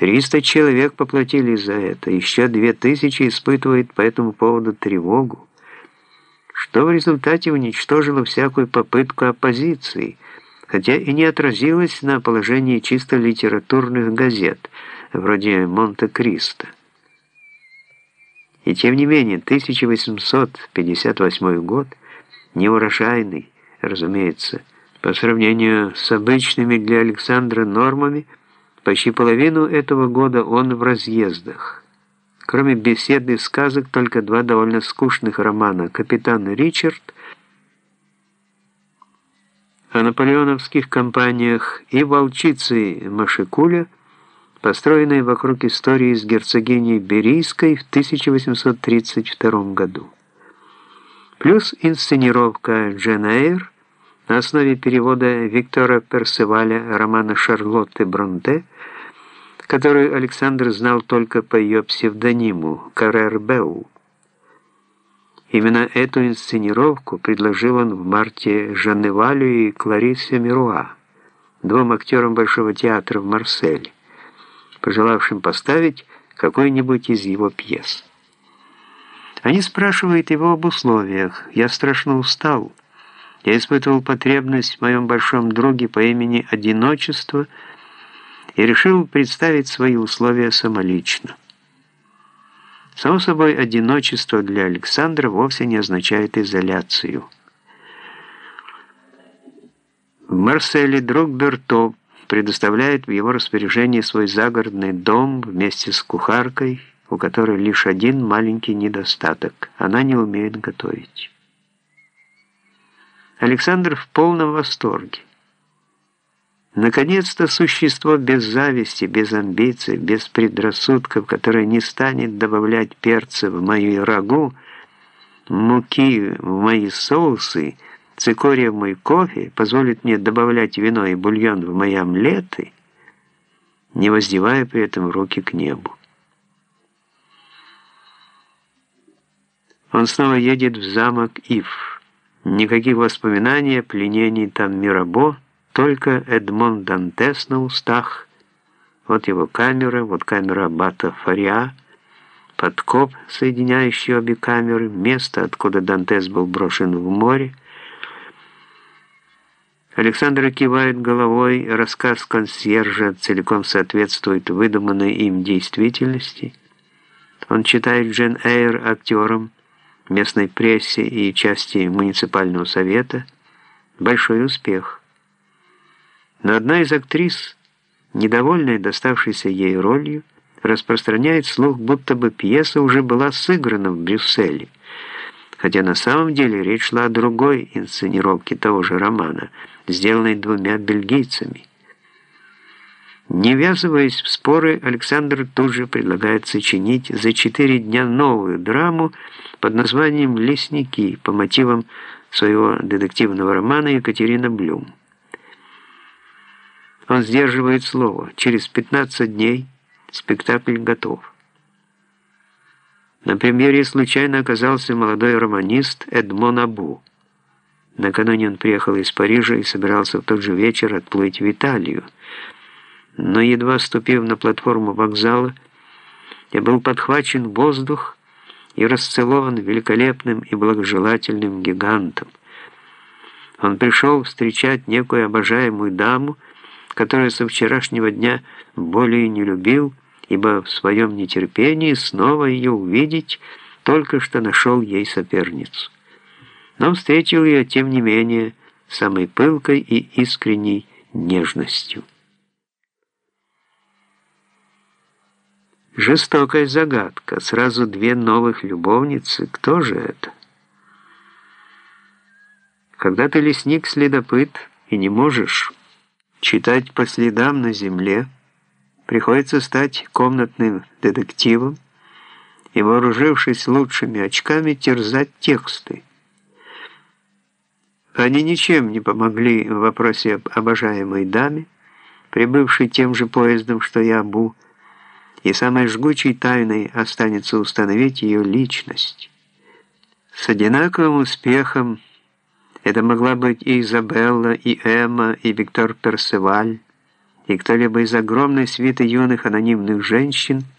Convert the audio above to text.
Триста человек поплатились за это, еще две тысячи испытывают по этому поводу тревогу, что в результате уничтожило всякую попытку оппозиции, хотя и не отразилось на положении чисто литературных газет, вроде «Монте-Кристо». И тем не менее, 1858 год, неурожайный, разумеется, по сравнению с обычными для Александра нормами, почти половину этого года он в разъездах. Кроме беседы и сказок, только два довольно скучных романа «Капитан Ричард» о наполеоновских кампаниях и «Волчицы Машикуля», построенной вокруг истории с герцогиней Берийской в 1832 году. Плюс инсценировка «Джен Эйр» на основе перевода Виктора Персеваля романа Шарлотты Бронте, который Александр знал только по ее псевдониму Карер Беу. Именно эту инсценировку предложил он в марте Жанневалю и Кларисе Мируа, двум актерам Большого театра в Марселе, пожелавшим поставить какой-нибудь из его пьес. Они спрашивают его об условиях. «Я страшно устал». Я испытывал потребность в моем большом друге по имени Одиночество и решил представить свои условия самолично. Само собой, одиночество для Александра вовсе не означает изоляцию. В Марселе друг Берто предоставляет в его распоряжение свой загородный дом вместе с кухаркой, у которой лишь один маленький недостаток – она не умеет готовить. Александр в полном восторге. Наконец-то существо без зависти, без амбиций, без предрассудков, которое не станет добавлять перца в мою рагу, муки в мои соусы, цикория в мой кофе, позволит мне добавлять вино и бульон в мои омлеты, не воздевая при этом руки к небу. Он снова едет в замок Ив. Никаких воспоминаний о пленении там Мирабо, только Эдмон Дантес на устах. Вот его камера, вот камера Аббата Фариа, подкоп, соединяющий обе камеры, место, откуда Дантес был брошен в море. Александр кивает головой, рассказ консьержа целиком соответствует выдуманной им действительности. Он читает Джен Эйр актером, местной прессе и части муниципального совета большой успех. Но одна из актрис, недовольная доставшейся ей ролью, распространяет слух, будто бы пьеса уже была сыграна в Брюсселе, хотя на самом деле речь шла о другой инсценировке того же романа, сделанной двумя бельгийцами. Не ввязываясь в споры, Александр тут же предлагает сочинить за четыре дня новую драму под названием «Лесники» по мотивам своего детективного романа Екатерина Блюм. Он сдерживает слово. Через 15 дней спектакль готов. На премьере случайно оказался молодой романист Эдмон Абу. Накануне он приехал из Парижа и собирался в тот же вечер отплыть в Италию но едва ступив на платформу вокзала, я был подхвачен в воздух и расцелован великолепным и благожелательным гигантом. Он пришел встречать некую обожаемую даму, которую со вчерашнего дня более не любил, ибо в своем нетерпении снова ее увидеть только что нашел ей соперницу. Но встретил ее, тем не менее, самой пылкой и искренней нежностью. Жестокая загадка. Сразу две новых любовницы. Кто же это? Когда ты лесник-следопыт и не можешь читать по следам на земле, приходится стать комнатным детективом и, вооружившись лучшими очками, терзать тексты. Они ничем не помогли в вопросе об обожаемой даме, прибывшей тем же поездом, что я Абу, и самой жгучей тайной останется установить ее личность. С одинаковым успехом это могла быть и Изабелла, и Эмма, и Виктор Персеваль, и кто-либо из огромной свиты юных анонимных женщин –